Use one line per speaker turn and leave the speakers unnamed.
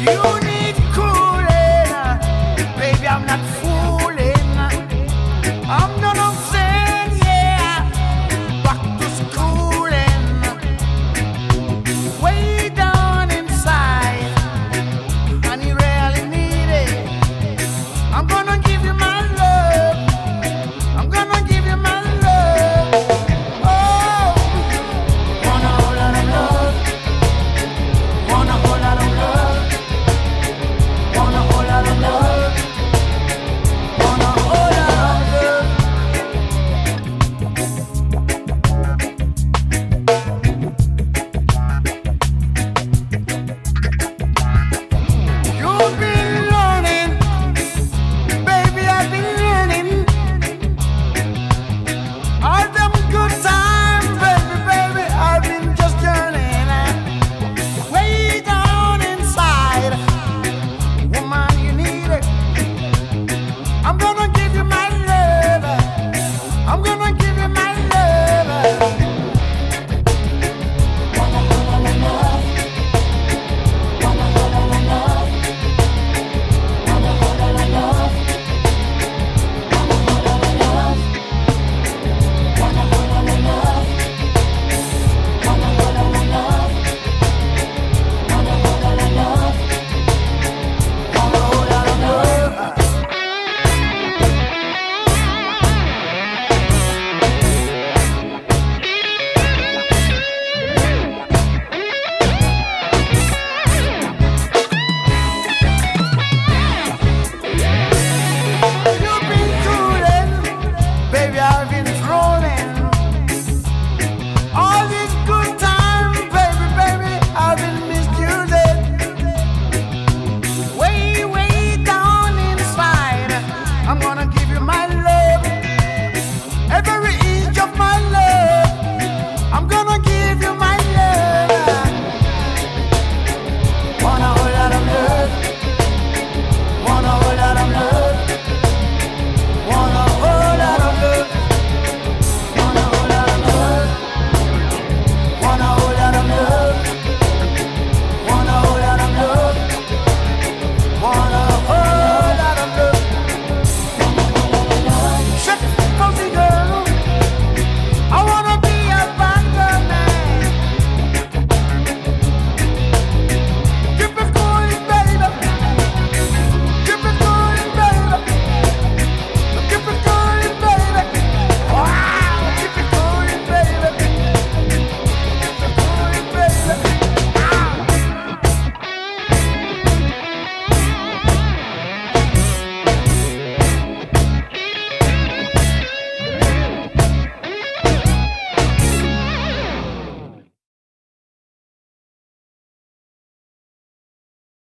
You